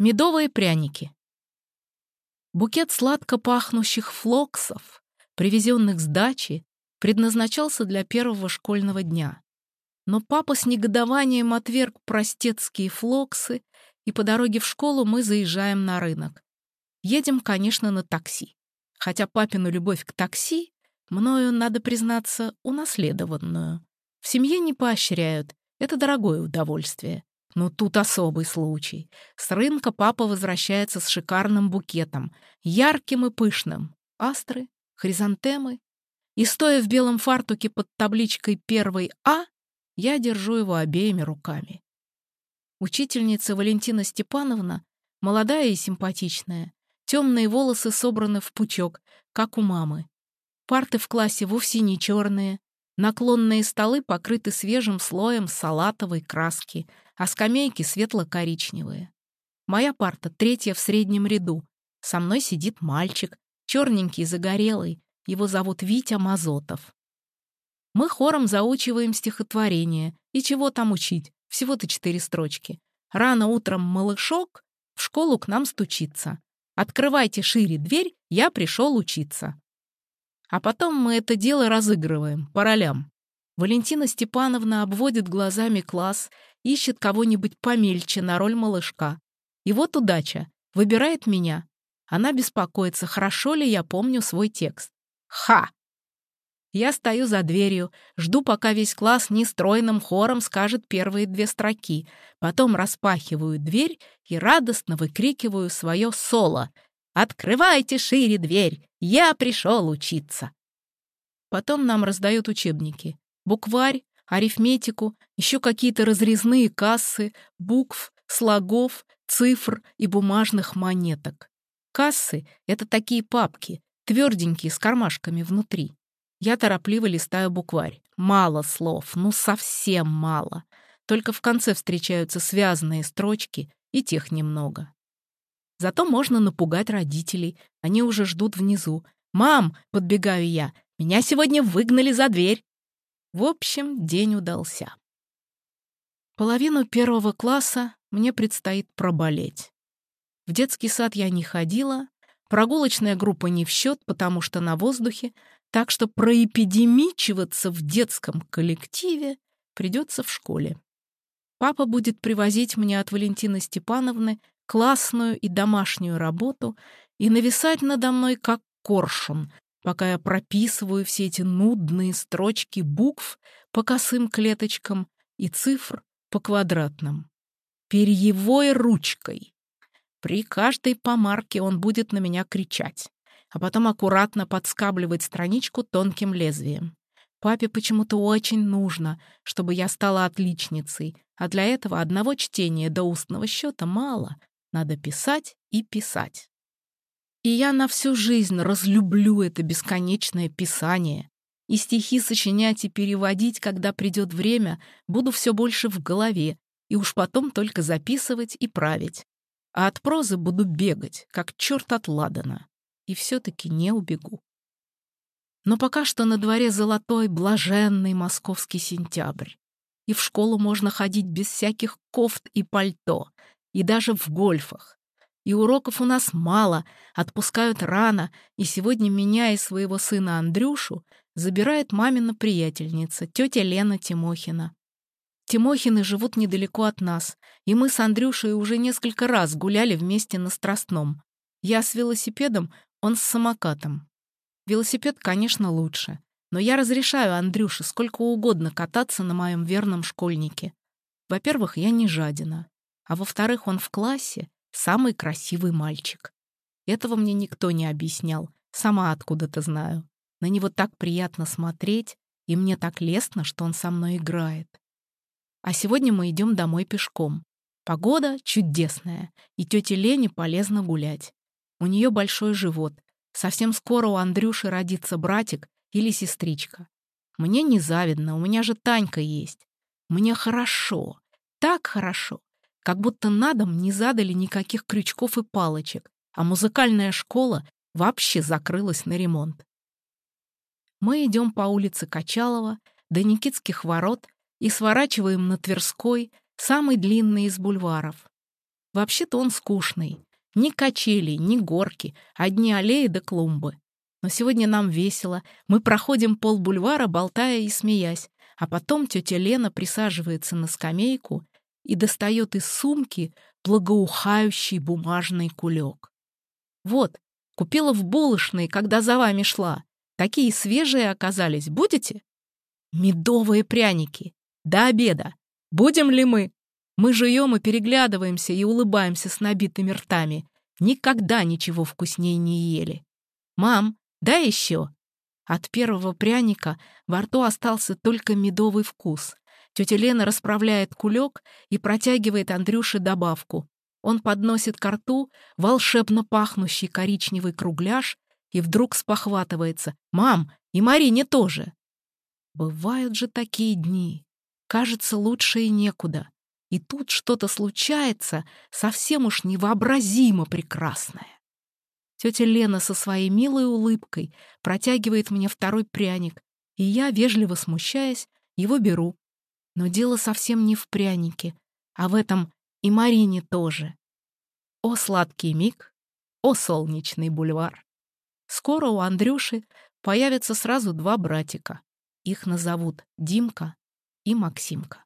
Медовые пряники. Букет сладко пахнущих флоксов, привезенных с дачи, предназначался для первого школьного дня. Но папа с негодованием отверг простецкие флоксы, и по дороге в школу мы заезжаем на рынок. Едем, конечно, на такси. Хотя папину любовь к такси, мною, надо признаться, унаследованную. В семье не поощряют, это дорогое удовольствие. Но тут особый случай. С рынка папа возвращается с шикарным букетом, ярким и пышным. Астры, хризантемы. И, стоя в белом фартуке под табличкой «Первый А», я держу его обеими руками. Учительница Валентина Степановна, молодая и симпатичная, темные волосы собраны в пучок, как у мамы. Парты в классе вовсе не черные, наклонные столы покрыты свежим слоем салатовой краски — а скамейки светло-коричневые. Моя парта третья в среднем ряду. Со мной сидит мальчик, черненький, загорелый. Его зовут Витя Мазотов. Мы хором заучиваем стихотворение. И чего там учить? Всего-то четыре строчки. Рано утром малышок в школу к нам стучится. Открывайте шире дверь, я пришел учиться. А потом мы это дело разыгрываем по ролям. Валентина Степановна обводит глазами класс ищет кого-нибудь помельче на роль малышка. И вот удача. Выбирает меня. Она беспокоится, хорошо ли я помню свой текст. Ха! Я стою за дверью, жду, пока весь класс нестройным хором скажет первые две строки. Потом распахиваю дверь и радостно выкрикиваю свое соло. «Открывайте шире дверь! Я пришел учиться!» Потом нам раздают учебники. Букварь, арифметику, еще какие-то разрезные кассы, букв, слогов, цифр и бумажных монеток. Кассы — это такие папки, тверденькие, с кармашками внутри. Я торопливо листаю букварь. Мало слов, ну совсем мало. Только в конце встречаются связанные строчки, и тех немного. Зато можно напугать родителей, они уже ждут внизу. «Мам!» — подбегаю я. «Меня сегодня выгнали за дверь!» В общем, день удался. Половину первого класса мне предстоит проболеть. В детский сад я не ходила, прогулочная группа не в счет, потому что на воздухе, так что проэпидемичиваться в детском коллективе придется в школе. Папа будет привозить мне от Валентины Степановны классную и домашнюю работу и нависать надо мной как коршун, пока я прописываю все эти нудные строчки букв по косым клеточкам и цифр по квадратным. Перьевой ручкой. При каждой помарке он будет на меня кричать, а потом аккуратно подскабливать страничку тонким лезвием. Папе почему-то очень нужно, чтобы я стала отличницей, а для этого одного чтения до устного счета мало. Надо писать и писать. И я на всю жизнь разлюблю это бесконечное писание. И стихи сочинять и переводить, когда придет время, буду все больше в голове, и уж потом только записывать и править. А от прозы буду бегать, как черт от ладана. И все-таки не убегу. Но пока что на дворе золотой, блаженный московский сентябрь. И в школу можно ходить без всяких кофт и пальто, и даже в гольфах. И уроков у нас мало, отпускают рано, и сегодня меня и своего сына Андрюшу забирает мамина приятельница, тетя Лена Тимохина. Тимохины живут недалеко от нас, и мы с Андрюшей уже несколько раз гуляли вместе на Страстном. Я с велосипедом, он с самокатом. Велосипед, конечно, лучше, но я разрешаю Андрюше сколько угодно кататься на моем верном школьнике. Во-первых, я не жадина, а во-вторых, он в классе, самый красивый мальчик. Этого мне никто не объяснял, сама откуда-то знаю. На него так приятно смотреть, и мне так лестно, что он со мной играет. А сегодня мы идем домой пешком. Погода чудесная, и тете Лене полезно гулять. У нее большой живот. Совсем скоро у Андрюши родится братик или сестричка. Мне не завидно, у меня же Танька есть. Мне хорошо, так хорошо, как будто на дом не задали никаких крючков и палочек, а музыкальная школа вообще закрылась на ремонт. Мы идем по улице Качалова до Никитских ворот и сворачиваем на Тверской, самый длинный из бульваров. Вообще-то он скучный. Ни качелей, ни горки, одни аллеи да клумбы. Но сегодня нам весело. Мы проходим пол бульвара, болтая и смеясь. А потом тетя Лена присаживается на скамейку и достает из сумки благоухающий бумажный кулек. Вот, купила в булочной, когда за вами шла. Такие свежие оказались. Будете? Медовые пряники. До обеда. Будем ли мы? Мы жуем и переглядываемся и улыбаемся с набитыми ртами. Никогда ничего вкуснее не ели. «Мам, дай еще!» От первого пряника во рту остался только медовый вкус. Тетя Лена расправляет кулек и протягивает Андрюше добавку. Он подносит ко рту волшебно пахнущий коричневый кругляш и вдруг спохватывается. «Мам, и Марине тоже!» Бывают же такие дни. Кажется, лучше и некуда. И тут что-то случается совсем уж невообразимо прекрасное. Тетя Лена со своей милой улыбкой протягивает мне второй пряник, и я, вежливо смущаясь, его беру. Но дело совсем не в прянике, а в этом и Марине тоже. О, сладкий миг, о, солнечный бульвар. Скоро у Андрюши появятся сразу два братика. Их назовут Димка и Максимка.